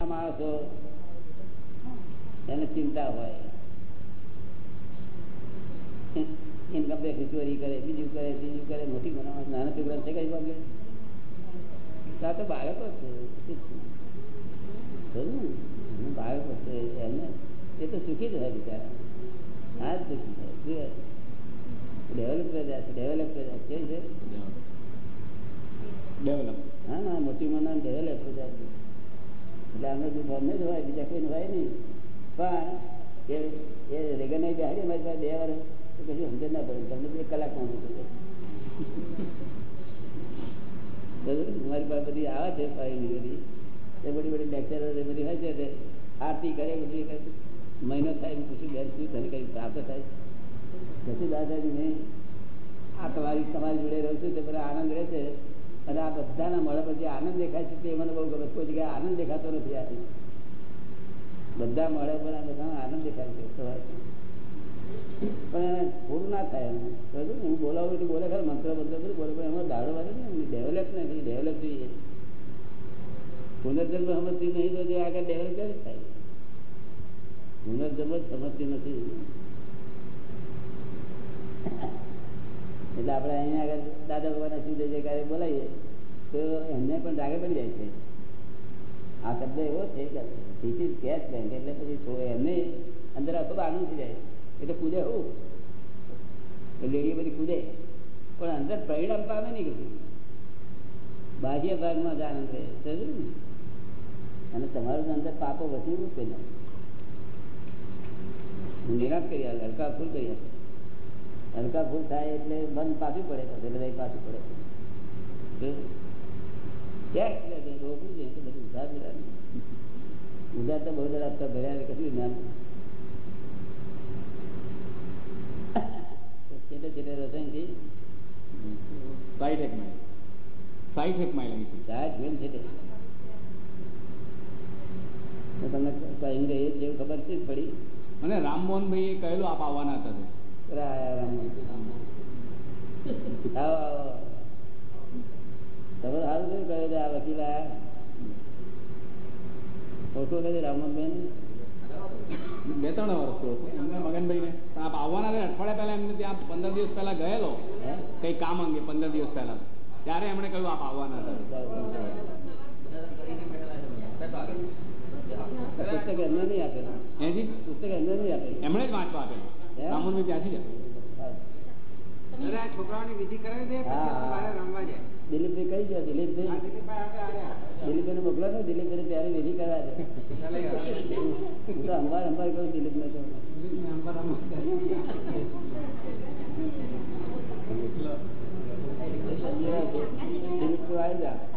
માણસો એને ચિંતા હોય. ઇન્કમ ટેક્સ ચોરી કરે બીજું કરે બીજું કરે મોટી બનાવવા નાના છોકરા છે કઈ વાગે આ તો બાળકો છે બાળકો છે એમને એ તો સુખી જ હોય બિચારા. હા સુખી થાય ડેવલપ પ્રજા છે ડેવલપ પ્રજા છે. કેવી છે? ડેવલપ હા ના મોટી મના ડેવલપ પ્રજા છે. એટલે અમને જો અમને જ હોય, બીજા કોઈને હોય નહીં. પણ એ એ રેગન બેહાડી મારી પાસે બે વાર, તો સમજ ના પડે. તમને એક કલાકમાં મૂકી દે મારી પાસે બધી આવે છે ફાઇલ બધી. એ બધી બધી લેક્ચર બધી હોય છે તે. આરતી કરે બધી કરે. મહિનો થાય એમ પૂછ્યું બેન, શું તને કઈ પ્રાપ્ત થાય? કશું દાદાજી નહીં. આ તમારી તમારી જોડે રહું છું, તે બધા આનંદ રહે છે. અને આ બધાના મળે પછી આનંદ દેખાય છે તે મને બહુ ગમે કોઈ જગ્યાએ આનંદ દેખાતો નથી આ બધા મળે પણ આ બધાનો આનંદ દેખાય છે પણ એને પૂરું ના થાય એમ? હું બોલાવું એટલે બોલે, ખરે મંત્ર મંત્ર બધું બોલે, પણ એમાં દાડો વાળે ને? ડેવલપ નથી ડેવલપ જોઈએ પુનર્જન્મ સમજતી નહીં તો આગળ ડેવલપ ક્યારે થાય? પુનર્જન્મ સમજતી નથી. એટલે આપણે અહીંયા આગળ દાદા ભગવાન શું જય ક્યારે બોલાવીએ. તો એમને પણ રાગે પડી જાય છે. આ શબ્દ એવો છે કે ધીસ ઇઝ કેશ બેંક એટલે પછી એમને અંદર આખો આનંદ થઈ જાય એટલે પૂજે હું. લેડી બધી પૂજે પણ અંદર પરિણામ પામે નહીં કશું. બાહ્ય ભાગમાં જ આનંદ રહે સમજ્યું ને? અને તમારું અંદર પાપો વધી મૂકે ને હું નિરાશ કરી આલે હલકા ફૂલ કરી આપે હલકા ફૂલ થાય એટલે બંધ પાછું પડે. બધા પાછું પડે શું? ક્યાંક એટલે રોકવું જોઈએ તો બધું ઉધાર તો બહુ આપતા ભર્યા કશું જ્ઞાન છેલ્લે છેલ્લે રસાયણથી સાઈઠ એક માઇલ સાઈઠ એક માઇલ સાહેબ જોઈને છેલ્લે તમને કઈ રહી જેવું ખબર છે પડી? અને રામમોહનભાઈ એ કહેલું આપ આવવાના હતા. રામમોહન. આવો આવો. તમે સારું શું કહ્યું આ વકીલ ઓળખો કે રામમોહનભાઈ બે ત્રણ વર્ષ થયો એમને મગનભાઈને આપ આવવાના અઠવાડિયા પહેલા એમને ત્યાં પંદર દિવસ પહેલા ગયેલો. કઈ કામ અંગે પંદર દિવસ પહેલા. ત્યારે એમણે કહ્યું આપ આવવાના હતા પુસ્તક એમને નહીં આપેલું. પુસ્તક એમને નહીં આપેલું. એમણે જ વાંચવા આપેલું. હે? રામમોહનભાઈ ત્યાંથી જ અરે આ છોકરાઓની વિધિ કરાવી દે પછી હા. બહાર રમવા જાય દિલીપભાઈ કઈ ગયા? દિલીપભાઈ? મોકલો ને ત્યારે વિધિ કરવા દે. હું તો અંબાર અંબાર તો. દિલીપ તું આવી જા.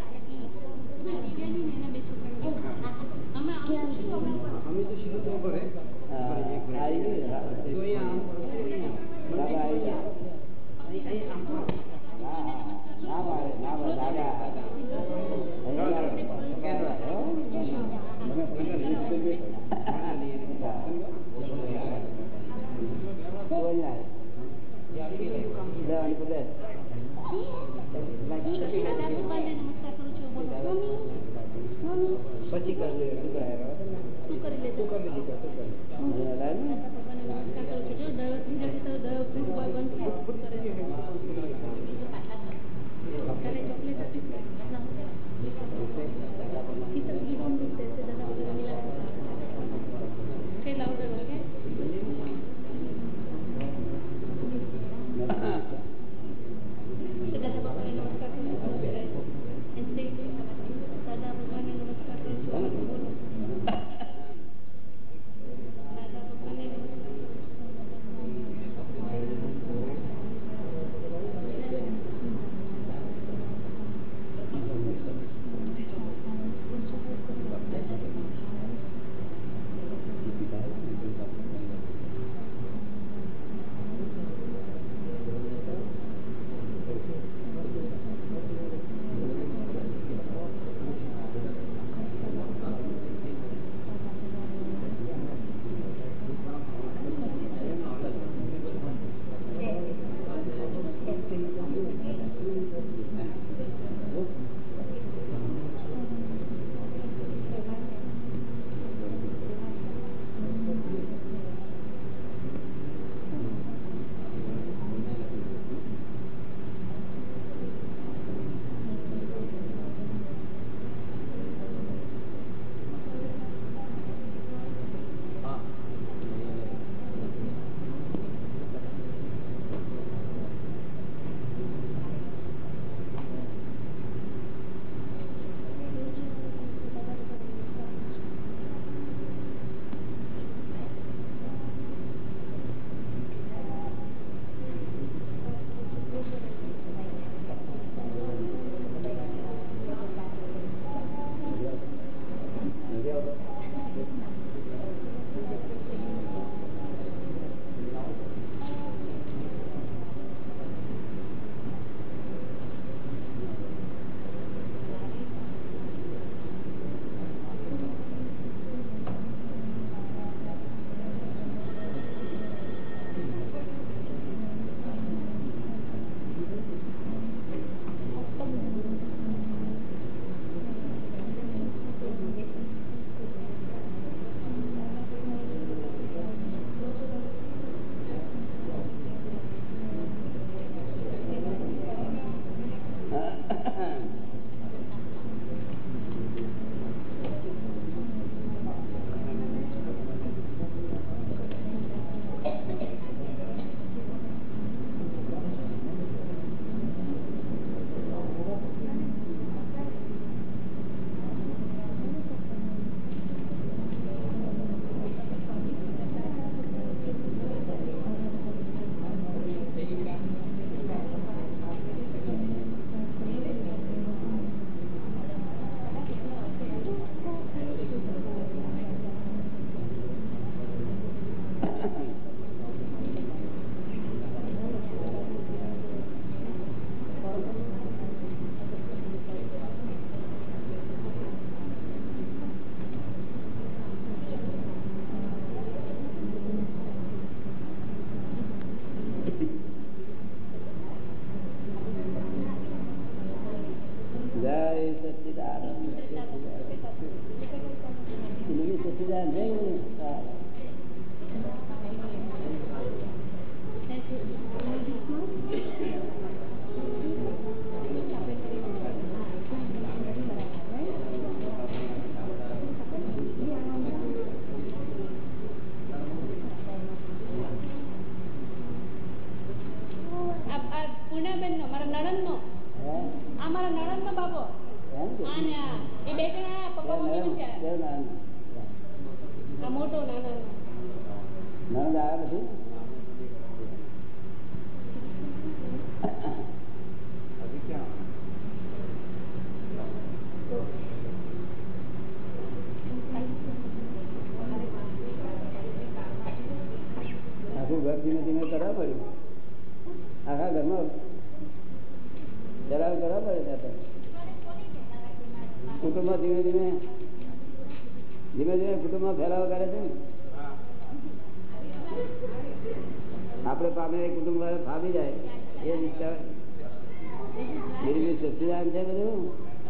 બીજું સચ્ચિદાન છે બધું?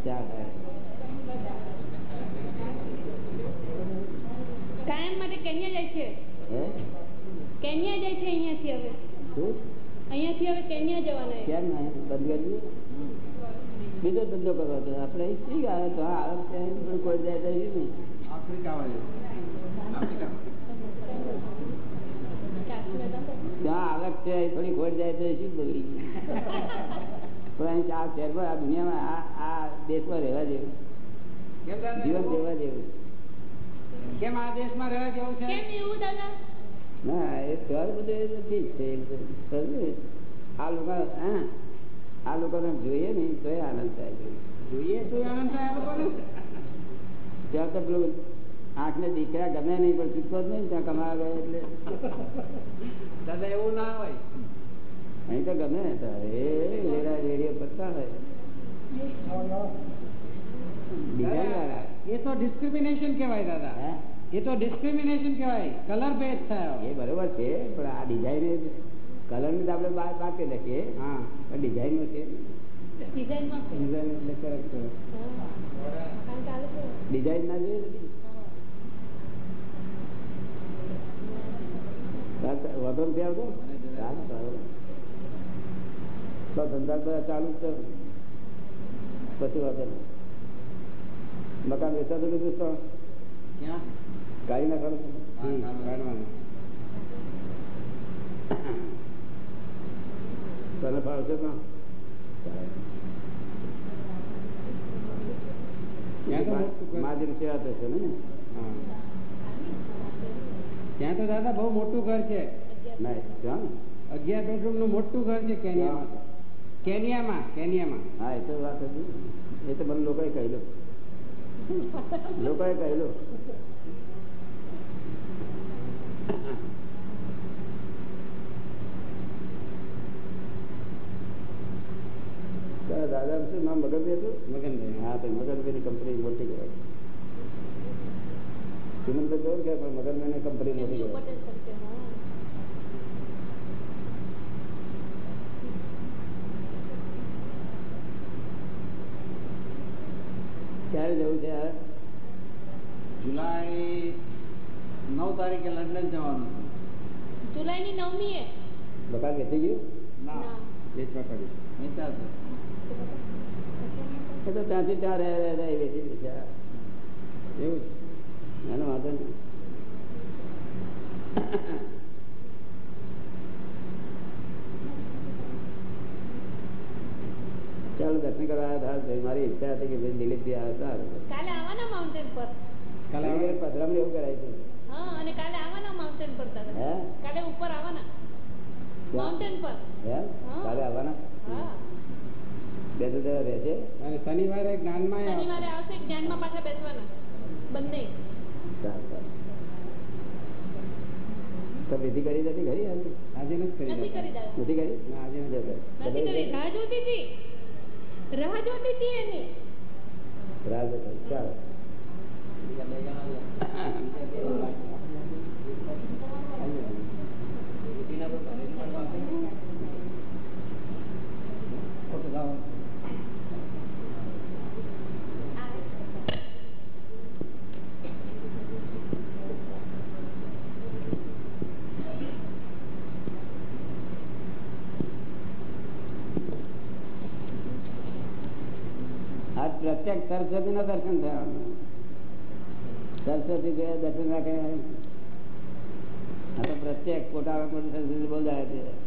ત્યાં થાય કાયમ માટે કેન્યા જાય છે. કેન્યા જાય છે અહીંયાથી હવે. શું? અહીંયાથી હવે કેન્યા જવાના છે. કેમ ના બંધ કરી બીજો ધંધો કરવો આપણે શી આવે તો આ આવક પણ કોઈ જાય તો નહીં? આફ્રિકા ત્યાં આવક છે થોડી ખોટ જાય તો શું બગડી ગયું પણ અહીં આ શહેરમાં આ દુનિયામાં આ આ દેશમાં રહેવા જેવું જીવન? રહેવા જેવું કેમ આ દેશમાં રહેવા જેવું છે? કેમ એવું દાદા? ના એ સર બધું છે. સમજ્યું? આ લોકો હા. આ લોકોને જોઈએ ને તો એ આનંદ થાય છે. જોઈએ તો આનંદ થાય આ લોકોને? ત્યાં તો પેલું આંખને દીકરા ગમે નહીં પણ ચૂકવો જ નહીં ત્યાં કમાવા ગયા એટલે. દાદા એવું ના હોય. અહીં તો ગમે તારે પત્તા હોય. એ તો ડિસ્ક્રિમિનેશન કહેવાય દાદા. એ તો ડિસ્ક્રિમિનેશન કહેવાય. કલર ભેદ થયો. એ બરોબર છે પણ આ ડિઝાઇન કલરની તો આપણે બહાર બાકી લખીએ. હા. પણ છે. ડિઝાઇન એટલે correct છે. ડિઝાઇન ના જોઈએ વધુ નથી આવતો? સારું સારું. તો ધંધા બધા ચાલુ જ છે. પછી વાંધો નહીં મકાન વેચાતું લીધું તો ક્યાં? કાઢી નાખવાનું કાઢવાનું. તને ફાવશે સેવા થશે ને. ત્યાં તો દાદા બહુ મોટું ઘર છે. અગિયાર બેડરૂમનું મોટું ઘર છે કેનિયામાં. તો. કેનિયામાં કેનિયામાં. હા એ તો વાત હતી. એ તો મને લોકોએ કહેલું. લોકોએ કહેલું. દાદા શું નામ મગનભાઈ હતું? મગનભાઈ. હા તો મગનભાઈની કંપની મોટી કહેવાય. હિમંતભાઈ જોયું કે મગનભાઈની કંપની મોટી કહેવાય પટેલ તરીકે હા ક્યારે જવું છે આ જુલાઈ નવ તારીખે લંડન જવાનું છે. જુલાઈની નવમી એ કે થઈ ગયું? ના. વેચવા પડ્યું વેચાશે એ તો ત્યાંથી ત્યાં રહે રહે રહે વેચી એવું છે? એનો વાંધો નહીં. ચાલો દર્શન કરવા આવ્યા હતા. મારી ઈચ્છા હતી કે ભાઈ દિલીપજી આવે હતા. કાલે આવવાના માઉન્ટેન પર? કાલે કાલે પધરામણી એવું કરાય છે હા અને કાલે આવવાના માઉન્ટેન પર દાદા હે કાલે ઉપર આવવાના માઉન્ટેન પર. એમ? હા. કાલે આવવાના? બે તો જરા રહેશે અને શનિવારે જ્ઞાનમાં શનિવારે આવશે જ્ઞાનમાં પાછા બેસવાના. બંને. સારું સારું. તો વિધિ કરી નથી આજે? કરી નથી કરી દાદા નથી કરી? ના આજે નથી નથી કરી. રાહ જોતી હતી. રાહ જોતી હતી એની. રાહ જોતો. ચાલો. સરસ્વતી ના દર્શન થયા. સરસ્વતી ગયા, દર્શન રાખે આ તો પ્રત્યક્ષ ખોટા ખોટી સરસ્વતી બોલાય છે.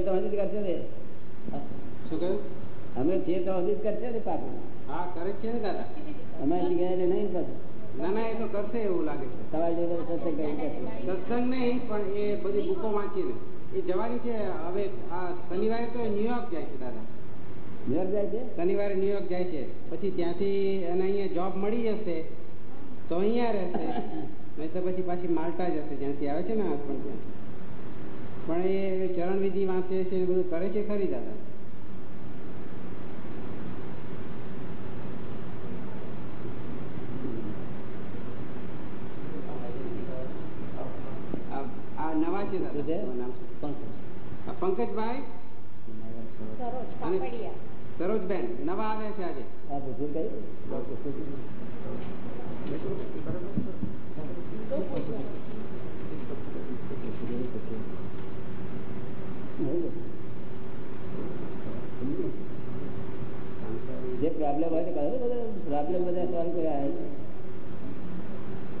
તો હજી કરશે ને. શું કહ્યું? અમે તો હજી કરશે ને પાકું હા કરે છે ને દાદા. અમે હજી ગયા નહીં પાછું. ના ના એ તો કરશે એવું લાગે છે. તમારી જોડે સત્સંગ સત્સંગ નહીં પણ એ બધી બુકો વાંચીને. એ જવાની છે હવે આ શનિવારે તો ન્યુયોર્ક જાય છે દાદા. ન્યુયોર્ક જાય છે? શનિવારે ન્યુયોર્ક જાય છે. પછી ત્યાંથી એને અહીંયા જોબ મળી જશે તો અહીંયા રહેશે. નહીં તો પછી પાછી માલ્ટા જશે જ્યાંથી આવે છે ને હસબન્ડ ત્યાં. પણ એ ચરણવિધિ વાંચે છે એ બધું કરે છે ખરી દાદા? આ છે દાદા? શું છે? શું? પંકજભાઈ? સરોજબેન નવા આવ્યા છે આજે આ પૂછ્યું કઈ શું પૂછવું જે પ્રોબ્લેમ હોય તો કહો બધા પ્રોબ્લેમ બધા સોલ્વ કર્યા છે.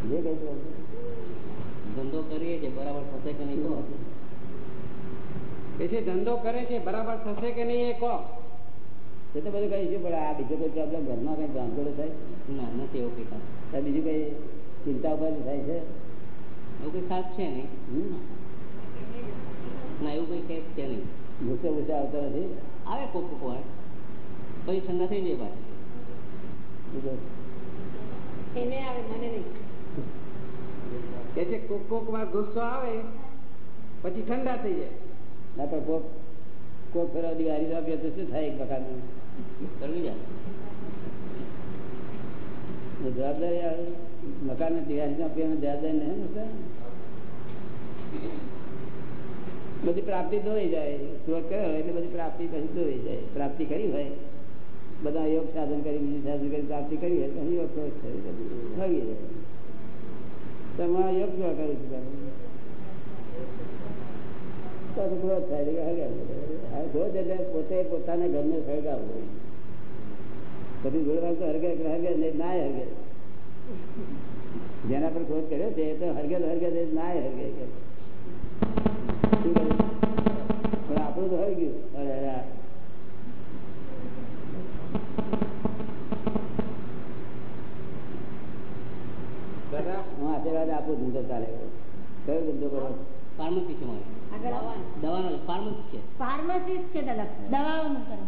જે કઈ problem. ધંધો કરીએ છીએ બરાબર થશે કે નહીં કહો? એ ધંધો કરે છે બરાબર થશે કે નહીં એ કહો. એ તો બધું કહીશું પણ આ બીજો કોઈ પ્રોબ્લેમ ઘરમાં કઈ ભાંગોળો થાય? ના નથી એવું કંઈ બીજું કઈ ચિંતા ઉપર થાય છે? એવું કઈ ખાસ છે નહીં? ના એવું કંઈ કેસ છે નહીં. ગુસ્સો ગુસ્સો આવતો નથી? આવે કોક કોક વાર એ સંગા થઈ જાય પાછા. બીજો એને આવે મને નહીં. કે છે કોક કોક વાર ગુસ્સો આવે પછી ઠંડા થઈ જાય. ના પણ કોક કોક ફેરા દિવાળી આપીએ તો શું થાય એક મકાન કરવી જાય જવાબદારી મકાન દિવાળી આપીએ જવાબદારી નહીં ને બધી પ્રાપ્તિ દોઈ જાય. સુરત કર્યો હોય એટલે બધી પ્રાપ્તિ પછી દોઈ જાય. પ્રાપ્તિ કરી હોય. બધા યોગ સાધન કરી, બીજું સાધન કરી, પ્રાપ્તિ કરી હોય પછી યોગ ક્રોધ થઈ બધું ભાગી જાય તમારે યોગ કેવા કરું છું તારે? પછી ક્રોધ થાય એટલે હળગાવે. આ ક્રોધ એટલે પોતે પોતાના ઘરને સળગાવવું પછી જોડવા તો હરગે હરગે નહીં, ના હરગે જેના પર ક્રોધ કર્યો છે, એ તો હરગે તો હરગે નહીં, ના હરગે કે. શું કરે? પણ આપણું તો હરગ્યું અરે આશીર્વાદ આપું ધંધો ચાલે. કયો ધંધો કરો? ફાર્મસી છે મારી. દવાનો ફાર્મસી છે. ફાર્મસી છે દાદા. દવાઓનું કરે.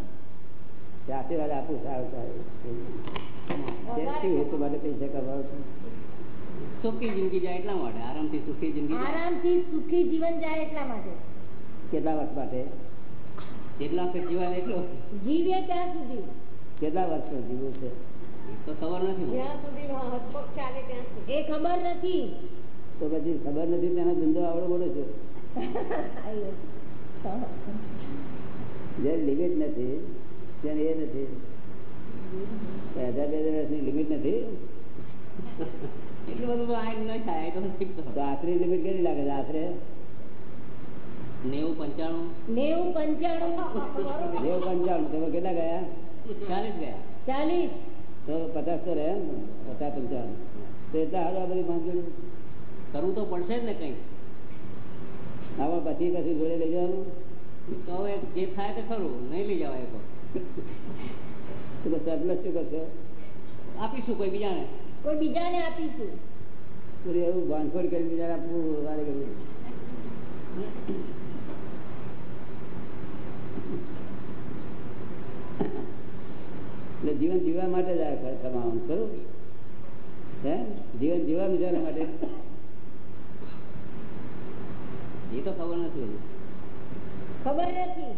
તે આશીર્વાદ આપું સારું સારું. હેતુ માટે પૈસા સુખી જિંદગી જાય એટલા માટે આરામથી સુખી જિંદગી આરામથી સુખી જીવન જાય એટલા માટે. કેટલા વર્ષ માટે? જેટલા જીવાય એટલો? જીવીએ ત્યાં સુધી. કેટલા વર્ષ જીવવું છે? તો ખબર નથી મને. જ્યાં સુધી હાથ પગ ચાલે ત્યાં સુધી. એ ખબર નથી. તો પછી ખબર નથી તેનો ધંધો આવડો બોલો છો. જે લિમિટ નથી તેને એ નથી. હજાર બે હજાર વર્ષની લિમિટ નથી. એટલું બધું તો આ થાય તો ઠીક તો તો આશરે લિમિટ કેટલી લાગે છે આશરે? નેવું પંચાણું. નેવું પંચાણું. નેવું પંચાણું. તમે કેટલા ગયા? ચાલીસ ગયા. ચાલીસ. પચાસ તો રહે ને પચાસ પંચાવન. તો એટલા આ બધી ભાંગી કરવું તો પડશે જ ને કઈ આવા પછી પછી જોડે લઈ જવાનું. તો હવે જે થાય તે ખરું નહીં લઈ જવાય તો. સરપ્લસ શું કરશો? આપીશું કોઈ બીજાને. કોઈ બીજાને આપીશું. એવું ભાંગફોડ કરી બીજા આપવું વારે કરવું. એટલે જીવન જીવવા માટે જ આ કમાવાનું ખરું? હે? જીવન જીવવા છે માટે? એ તો ખબર નથી ખબર નથી.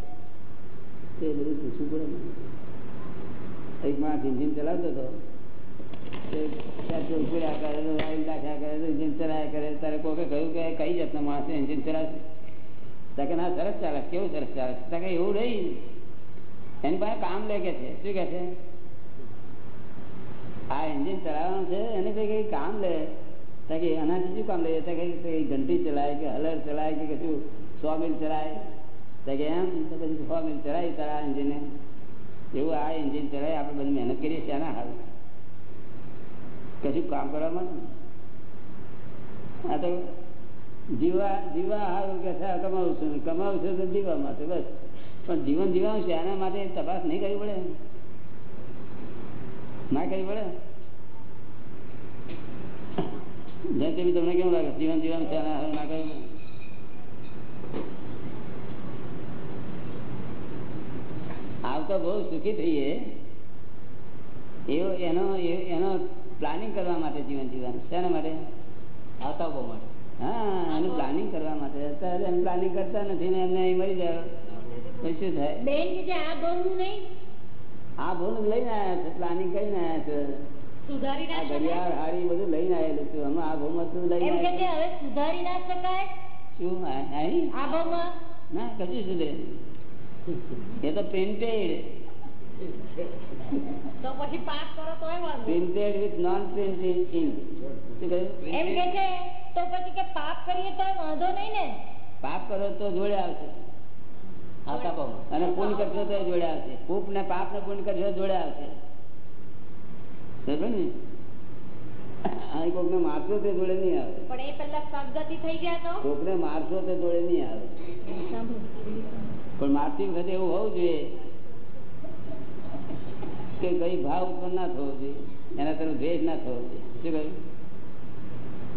તે બધું પૂછવું પડે ને. એક માણસ ઇન્જિન ચલાવતો હતો. કરે ઇન્જિન ચલાવ્યા કરે તારે કોકે કહ્યું કે કઈ જાતના માણસે ઇન્જિન ચલાવશે? તાકે ના સરસ ચાલે કેવું સરસ ચાલે તાકે એવું નહીં. એની પાસે કામ લે કે છે. શું કે છે? આ ચલાવવાનું છે? એને કઈ કામ લે? કે એનાથી શું કામ લે? તાકે કઈ ઘંટી ચલાય કે હલર ચલાય કે કશું? સો મિલ ચલાય? કે એમ? તો પછી સો મિલ ચલાય તારા એન્જિને એવું આ એન્જિન ચલાય, આપણે બધી મહેનત કરીએ છીએ એના હાલ કશું કામ કરવામાં આ તો જીવા જીવા હારું કે કમાવું છું કમાવું તો જીવા માટે, બસ. પણ જીવન જીવાનું છે એના માટે તપાસ નહીં કરવી પડે? ના કરવી પડે? જેમ તેમ તમને કેવું લાગે? જીવન જીવાનું ના કરવું આવતા બહુ સુખી થઈએ એવો એનો એનો પ્લાનિંગ કરવા માટે જીવન જીવન શેના માટે? આવતા બહુ માટે. હા એનું પ્લાનિંગ કરવા માટે. અત્યારે એમ પ્લાનિંગ કરતા નથી ને એમને અહીં મરી જાય. પછી શું થાય? બેન આ બહુનું નહીં? આ ભૂલ લઈને આવ્યા છે પ્લાનિંગ કરીને આવ્યા છે. સુધારી ના શકાય? ઘડિયાળ બધું લઈને આવેલું છું. હમણાં આ ભૂલ હતું લઈને એમ છે આવ્યા હવે સુધારી ના શકાય? શું? આ- આ ભાવમાં ના કશું સુધરે એ તો પ્રિન્ટેડ તો પછી કરો વિથ નોન એમ કે છે તો પછી કે પાપ કરીએ તો વાંધો નહીં ને? પાપ કરો તો જોડે આવશે. આવતા ભાવમાં અને પુન કરશો તો જોડે આવશે. પૂપ ને પાપ ને પુન કરશો જોડે આવશે. સમજો ને અહીં કોકને મારશો તે જોડે નહીં આવે. પણ એ પેલા સદગતિ થઈ ગયા તો? કોકને મારશો તે જોડે નહીં આવે. પણ મારતી વખતે એવું હોવું જોઈએ કે કઈ ભાવ ઉત્પન્ન ના થવો જોઈએ. એના તરફ દ્વેષ ના થવો જોઈએ. શું કહ્યું?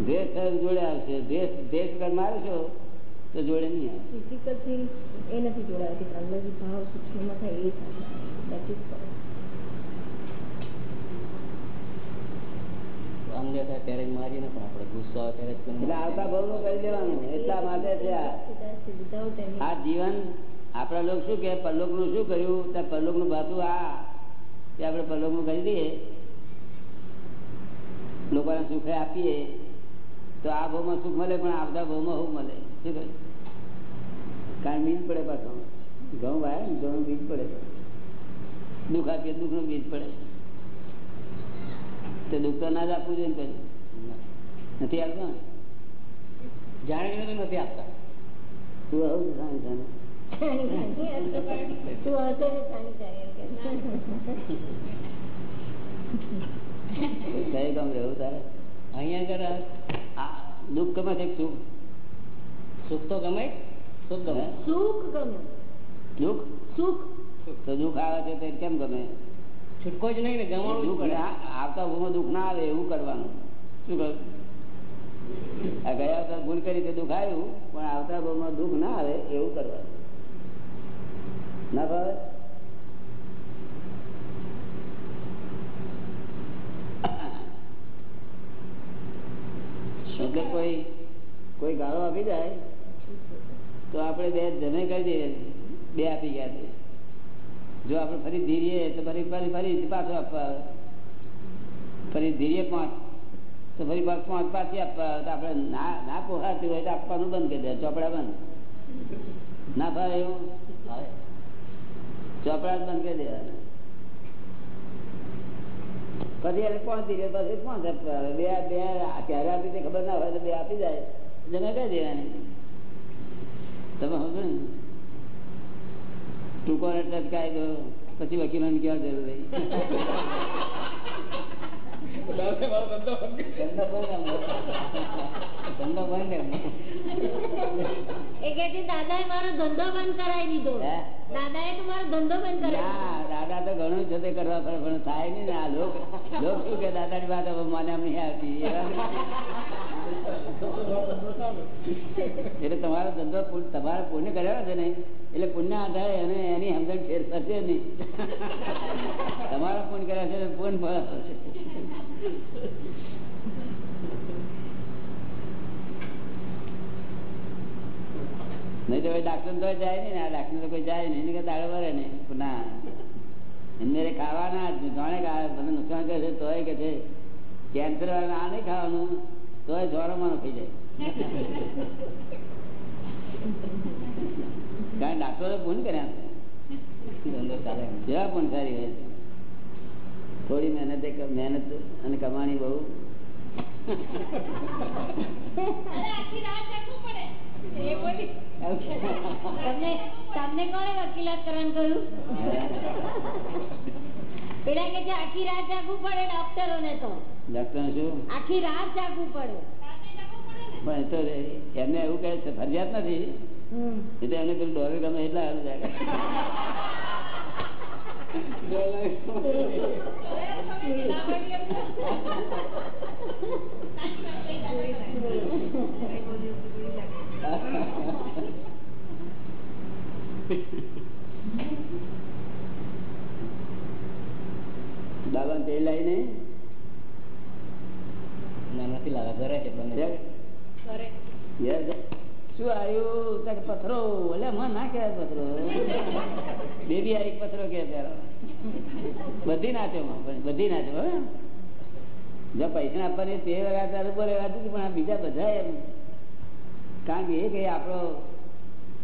દ્વેષ જોડે આવશે. દ્વેષ દ્વેષ વગર મારશો તો જોડે નહીં આવે. ફિઝિકલ એ નથી જોડાતી. ભાવ સૂક્ષ્મ થાય એ ઇઝ થાય ત્યારે જ મારીએ ને પણ આપણે ગુસ્સો આવે ત્યારે જ એટલે આવતા ભાવ કરી દેવાનું એટલા માટે છે આ. જીવન આપણા લોકો શું કે પરલોકનું શું કર્યું? ત્યાં પરલોકનું ભાતું આ તે આપણે પરલોકનું કરી દઈએ? લોકોને સુખે આપીએ તો આ ભાવમાં સુખ મળે પણ આવતા ભાવમાં શું મળે? શું કહે કારણ બીજ પડે પાછો? ઘઉં વાય ને ઘઉં બીજ પડે. દુઃખ આપીએ દુઃખનું બીજ પડે. તે દુઃખ ના જ આપવું જોઈએ ને નથી આવતો ને જાણીને તો નથી આપતા. તું આવું જાણી જાણી કઈ રહેવું તારે? અહીંયા આગળ દુઃખ ગમે છે સુખ? સુખ તો ગમે સુખ ગમે. સુખ ગમે. દુઃખ? સુખ. તો દુઃખ આવે છે તે કેમ ગમે? છૂટકો જ નહીં ને ગમાડવું જ પડે. આવતા ભૂમાં દુઃખ ના આવે એવું કરવાનું. શું કહ્યું? આ ગયા વખત ભૂલ કરી તે દુઃખ આવ્યું પણ આવતા ભૂમાં દુઃખ ના આવે એવું કરવાનું. ના ભાવે? એટલે કોઈ કોઈ ગાળો આપી જાય તો આપણે બે જમે કરી દઈએ બે આપી ગયા તે જો આપણે ફરી ધીરીએ તો ફરી ફરી ફરી પાછું આપવા. ફરી ધીરીએ પાંચ. તો ફરી પાછ પાંચ પાછી આપવા. તો આપણે ના ના પોહાતું હોય તો આપવાનું બંધ કરી દે. ચોપડા બંધ. ના ફાવે એવું? ચોપડા બંધ કરી દેવાના. પછી એને કોણ ધીરે પછી કોણ બે બે ત્યારે આપી ખબર ના હોય તો બે આપી જાય. તમે કહી દેવાની. તમે સમજો ને? ટૂંકો ને ટચકાય દો પછી વકીલોને ક્યાં જરૂર રહી ધંધો બંધ. એ કે છે દાદાએ મારો ધંધો બંધ કરાવી દીધો? દાદાએ તો મારો ધંધો બંધ કરાવી દાદા તો ઘણું છે તે કરવા પડે પણ થાય નહીં ને આ લોક. લોક શું કે દાદાની વાત મને એમ નહીં આવતી? એટલે તમારો ધંધો તમારે પુણ્ય કર્યો છે ને એટલે પુણ્ય આધારે અને એની સમજણ ફેર થશે નહીં. તમારા પુણ્ય કર્યા છે તો ફળ નહીં તો ડાક્ટર તો જાય નહીં આ ડાક્ટર તો કોઈ જાય નહીં. એની દાડો ને નહીં. ના એમને ખાવાના જ જાણે કે આ નુકસાન કરે છે તોય કે છે. કેન્સર વાળા આ નહીં ખાવાનું. તોય જોરમાનો થઈ જાય. કારણ ડાક્ટરો ફોન કર્યા. કેવા પણ સારી હોય. થોડી મહેનત મહેનત અને કમાણી બહુ. અરે આખી રાત જાગવું પડે. એ બોલી. તમને કોને કોણે વકીલાત કરવાનું કહ્યું? પેલા કે આખી રાત જાગવું પડે ડોક્ટરો ને તો. ડોક્ટર શું? આખી રાત જાગવું પડે. પણ એ તો એમને એવું કહે છે ફરિયાદ નથી. એટલે એને એમને પેલું ડોલર ગમે એટલા સારું જાય દાદા તેલ લાવીને? નાનાથી નથી લાવ્યા ઘરે છે યાર, શું આવ્યું? પથરો એટલે મને ના કહેવાય પથરો. બેબી આવી પથરો કે પેલો બધી નાચો પણ બધી નાચો જો પૈસા આપવાની તે વગર તારે બોલે પણ આ બીજા બધા એમ. કારણ કે એ કઈ આપણો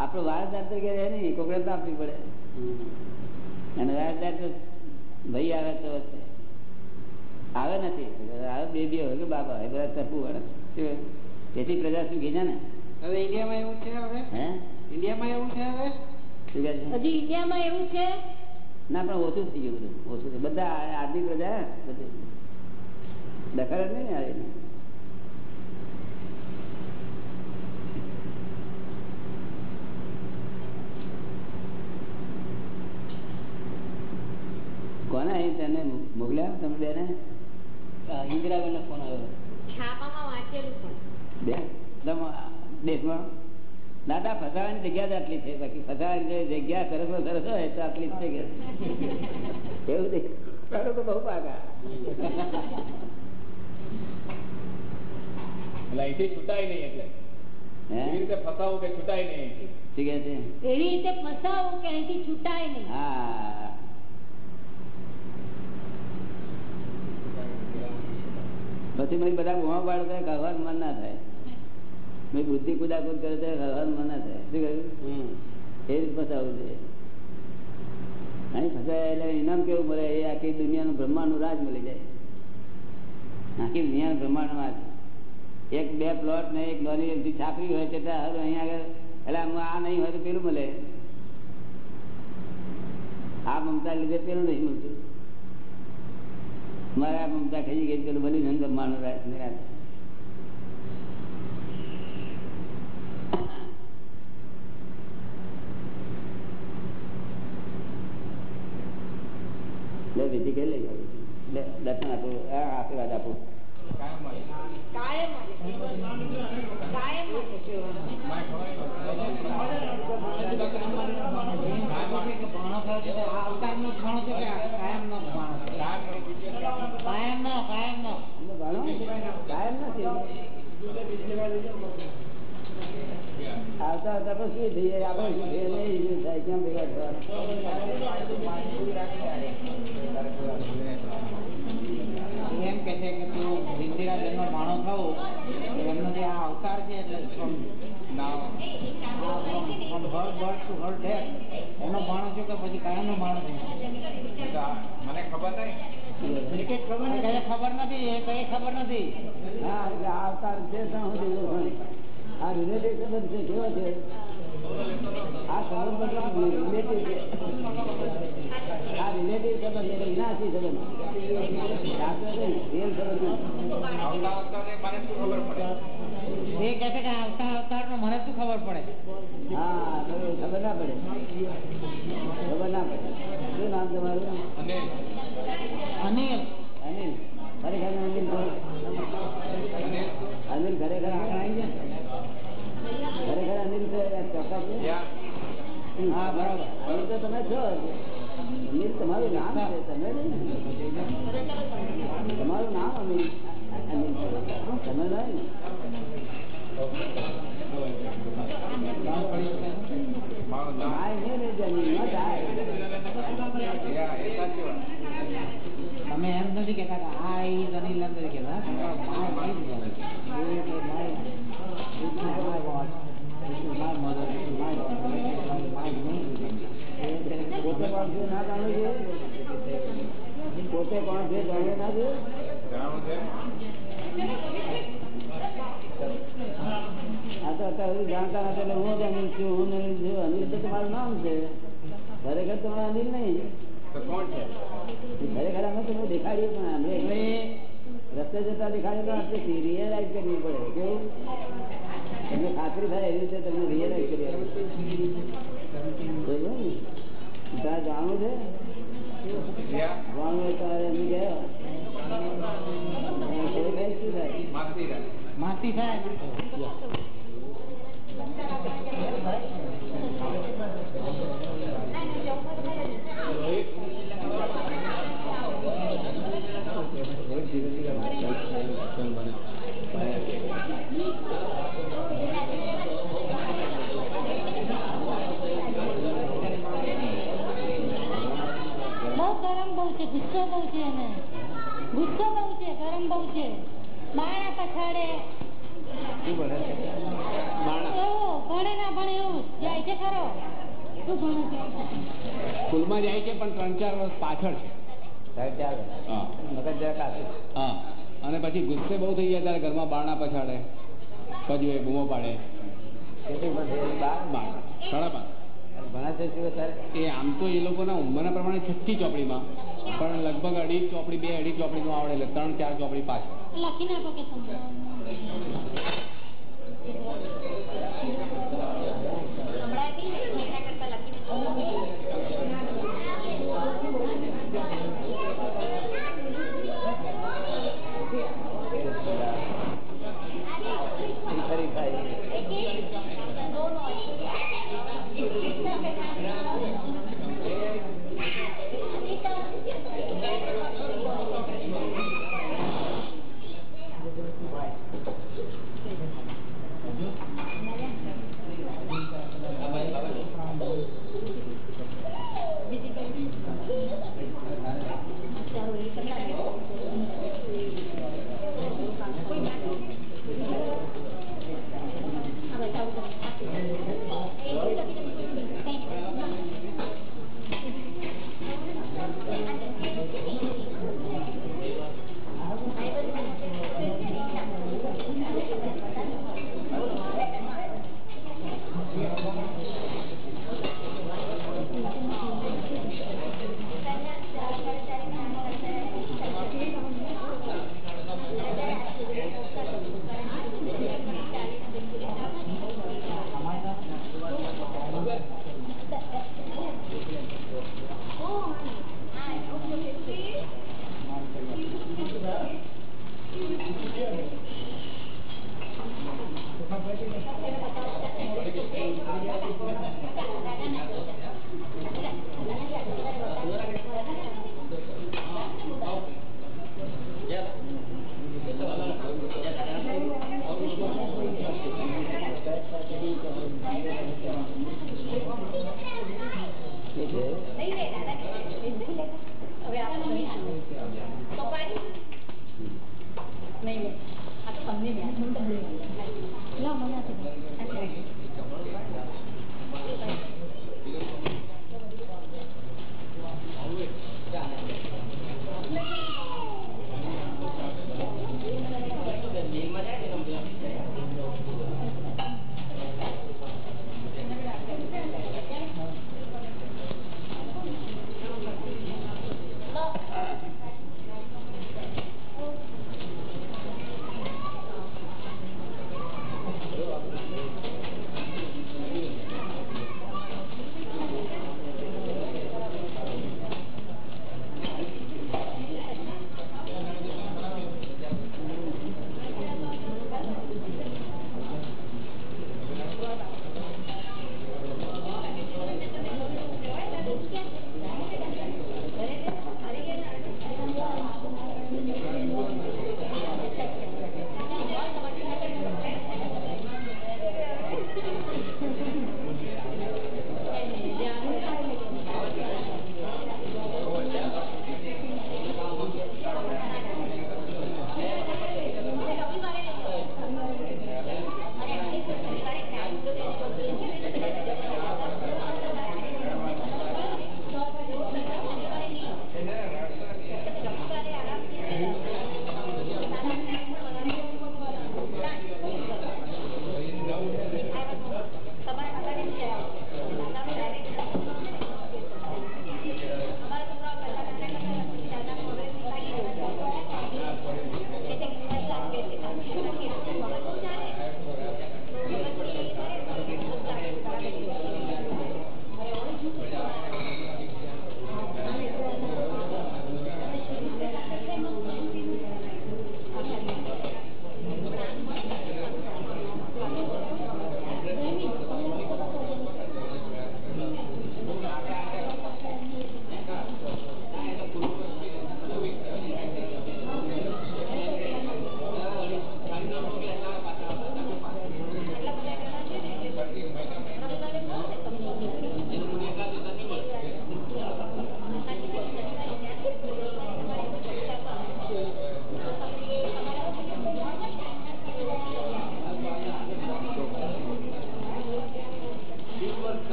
આપણો વારસદાર તરીકે રહે નહીં કોકડે તો આપવી પડે. અને વારસદાર તો ભાઈ આવે તો. આવે નથી. આવે બેબી હોય કે બાબા હોય બધા તરફું વળે? તેથી પ્રજા સુખી છે ને? હવે ઇન્ડિયામાં એવું છે હવે? હે? ઇન્ડિયામાં એવું છે હવે? શું કહે છે? હજી ઇન્ડિયામાં એવું છે? ના પણ ઓછું થઈ ગયું બધું ઓછું થઈ બધા આદમી પ્રજા બધી. દખલ જ નહીં ને આવી કોને અહીં તને મોકલ્યા તમે બેને? ઇન્દિરાબેન ફોન આવ્યો. છાપામાં વાંચેલું પણ. દેશમાં? દાદા ફસાવાની જગ્યા જ આટલી છે. બાકી ફસાવાની જગ્યા સરસ સરસ હોય તો આટલી જ છે કે? એવું તો બહુ પાકા એટલે અહીંથી છૂટાય નહીં એટલે. એવી રીતે ફસાવું કે છૂટાય નહીં અહીંથી? શું કહે છે? એવી રીતે ફસાવું કે અહીંથી છૂટાય નહીં. હા. પછી મને બધા ગુમા પાડે તો મન ના થાય. મેં બુદ્ધિ કુદાકુદ કરે તો કહેવાનું મના થાય શું કહ્યું? એ રીતે ફસાવું છે. અહીં ફસાય એટલે ઇનામ કેવું મળે? એ આખી દુનિયાનું બ્રહ્માંડનું રાજ મળી જાય. આખી દુનિયાનું બ્રહ્માંડનું રાજ. એક બે પ્લોટ ને એક નોની એમથી છાપરી હોય છતાં હાલ અહીંયા આગળ એટલે આ નહીં હોય તો પેલું મળે. આ મમતા લીધે પેલું નહીં મળતું. મારે આ મમતા ખાઈ ગઈ પેલું બની બ્રહ્માંડનું રાજ નિરાશ લે વિધિ કઈ લઈ આવી લે દર્શન આપો આ આશીર્વાદ આપો કાયમ કાયમ એમને ભણો કાયમ નથી આવતા આવતા પણ શું થઈ જાય આપણે શું થઈએ નહીં શું થાય કેમ ભેગા થવાના એમ કે છે કે તું ઇન્દિરાબેનનો માણો થવો તો એમનો જે આ અવતાર છે એટલે from from her birth to એનો માણો છો કે પછી કાયમનો માણો છે? મને ખબર નહીં. ખબર ખબર નથી. એ કઈ ખબર નથી. હા એટલે આ રિલેટિવ છે કેવો છે? આ સંબંધ મતલબ રિલેટિવ છે. આ રિલેટિવ સંબંધ એટલે વિનાશી સંબંધ શાસ્ત્ર નહીં સંબંધ આવતા આવતા મને શું ખબર પડે? એ કહે છે કે આવતા અવતાર નો મને શું ખબર પડે? હા ખબર ના પડે. ખબર ના પડે. શું નામ તમારું? અને અનિલ. અનિલ. ખરેખર અનિલ? અનિલ. ખરેખર આગળ આવી જાય ખરેખર અનિલ છે ચોક્કસ હા બરાબર. અનિલ તો તમે છો. અનિલ તમારું નામ છે તમે તમારું નામ અનિલ. અનિલ તમે નહીં ને મારું નામ my name is Anil, not I. Yeah, એ સાચી વાત તમે એમ નથી કહેતા કે આ ઈઝ અનિલ એમ નથી કહેતા માય માય ઈઝ અનિલ એ કે ઇટ્સ માય નથી કેતા ઇટ્સ માય માય નેમ પોતે કોણ છે ના જાણવું ના છે. આ તો અત્યારે જાણતા નથી એટલે હું જાણું છું, હું તમારું નામ છે? ખરેખર તમારા અનિલ નહીં? ખરેખર અમે તમને દેખાડીએ પણ અમે એટલે રસ્તે જતા દેખાડીએ તો આપણે રિયલાઇઝ કરવી પડે કેવું? તમને ખાતરી થાય એવી રીતે તમને રિયલાઇઝ કરી? તારે જાણવું છે? જાણવું તારે તો ગયા શું થાય માસી રાય. માસી થાય બહુ ગરમ બહુ છે ગુસ્સો બહુ છે એને ગુસ્સો બહુ છે ગરમ બહુ છે માણા પછાડે. શું ભણે છે? બારણા એવું ભણે ના ભણે એવું જાય છે ખરો. શું ભણે છે? સ્કૂલમાં જાય છે પણ ત્રણ ચાર વર્ષ પાછળ છે. સાહેબ ચાલે હા. મગજ જરા કાચું હા. અને પછી ગુસ્સે બહુ થઈ જાય ત્યારે ઘરમાં બારણા પછાડે. પછી એ બૂમો પાડે. એ આમ તો એ લોકોના ઉંમરના પ્રમાણે છઠ્ઠી ચોપડીમાં. પણ લગભગ અઢી ચોપડી બે અઢી ચોપડીનું આવડે એટલે ત્રણ ચાર ચોપડી પાછળ. લખી નાખો કે તમે ખરી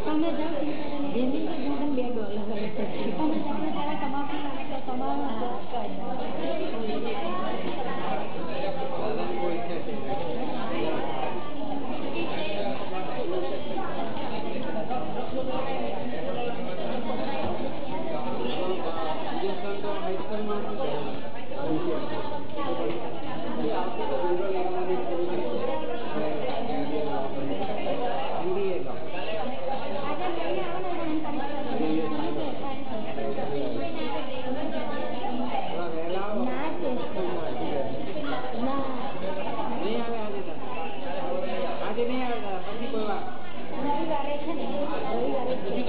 તમે. તમે જાઓ ને ત્યારે કમાવું લાગે તો કમાવાનું આજે લઈને આવો ને તમારે ના છે ના નહીં આવે આજે તો. આજે નહીં આવે દાદા, પછી કોઈ વાર રવિવારે છે ને રવિવારે જ છે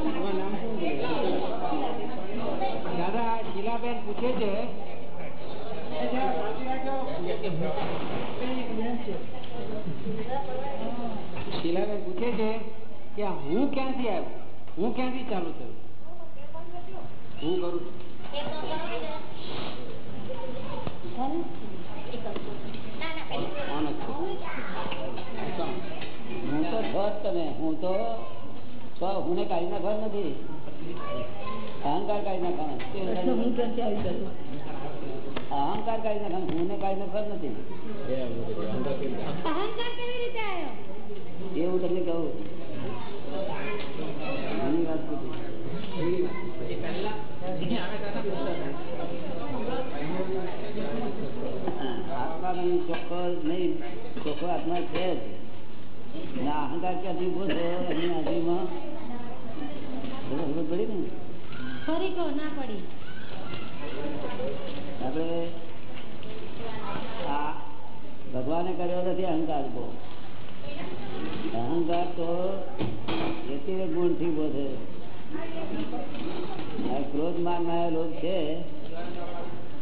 તમારું નામ શું છે? દાદા શીલાબેન પૂછે છે એ જરા શાંતિ રાખજો. શીલાબેન પૂછે છે કે આ હું ક્યાંથી આવ્યો હું ક્યાંથી ચાલુ થયું હું કરું? હું તો છો જ તમે. હું તો હુંને કાઢી નાખવા નથી. અહંકાર કાઢી નાખવાનો હું અહંકાર કાઢી નાખવાનો હું કાઢી નાખવા નથી. અહંકાર કેવી રીતે આવ્યો? એ હું તમને કહું ઘણી વાત પૂછી. આત્મા નહીં ચોખ્ખો નહીં ચોખ્ખો આત્મા છે જ. અહંકાર ક્યાંથી ઊભો થયો એની હાજરીમાં ખબર ખબર પડી ને? ફરી કહો ના પડી. આપણે આ ભગવાને કર્યો નથી અહંકાર બહુ અહંકાર તો એથી ગુણથી ઊભો થયો ક્રોધ માન માયા છે.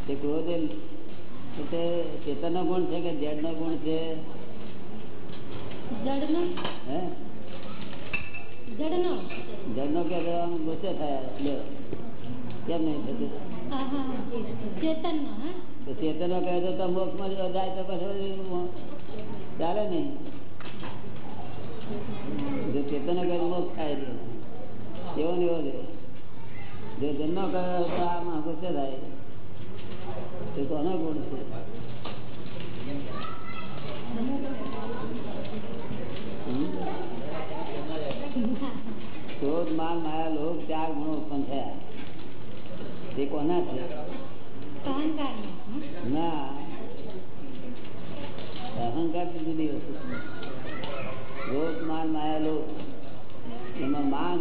તે ક્રોધ એ તે ચેતનનો ગુણ છે કે જડનો ગુણ છે? હે? તો ગુસ્સે થયા કેમ નહીં થતું? તો ચેતનો કહે તો તો મોક્ષમાં જાય તો પછી ચાલે નહીં. જો ચેતન કહે તો મોક્ષ થાય છે એવો ને એવો છે જો જન્મ કર્યો તો આમાં ગુસ્સે થાય. એ કોનો ગુણ છે હમ? ક્રોધ માન માયા લોભ ચાર ગુણો ઉત્પન્ન થયા કોના ના અહંકાર તો જુદી વસ્તુ રોગ માન માયા એમાં માન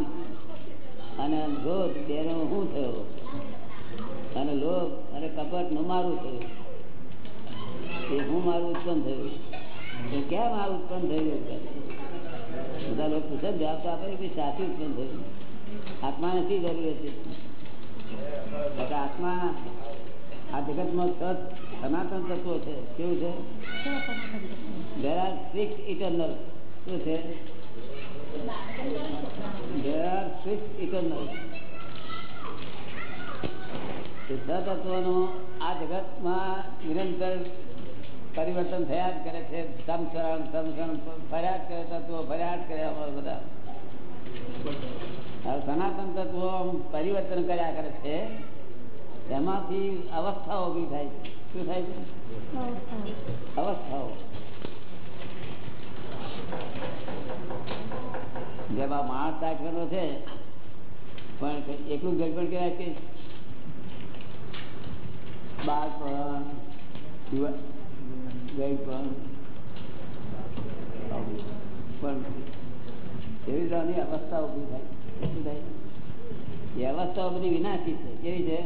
અને ક્રોધ બેનો હું થયો? અને લોભ અને કપટનું મારું થયું? એ હું મારું ઉત્પન્ન થયું? તો કેમ આ ઉત્પન્ન થયું? બધા લોકો પૂછે જવાબ તો આપે કે સાચું ઉત્પન્ન થયું. આત્માને શી જરૂર હતી એટલે આત્મા આ જગતમાં સનાતન તત્વો છે. કેવું છે? There are six eternal. શું છે? દેર આર સિક્સ ઇટરનલ છ તત્વોનું આ જગતમાં નિરંતર પરિવર્તન થયા જ કરે છે. સમસરણ સમસરણ ફર્યા જ કરે તત્વો, ફર્યા જ કરે અમારા બધા. સનાતન તત્વો પરિવર્તન કર્યા કરે છે. એમાંથી અવસ્થાઓ ઊભી થાય છે. શું થાય છે? અવસ્થાઓ. જેમાં માણસ રાખવાનો છે, પણ એકલું ગડબડ કહેવાય કે બાળપણ ગઈપણ પણ એવી રીતે અવસ્થા ઊભી થાય શું થાય એ અવસ્થાઓ બધી વિનાશી છે. કેવી છે?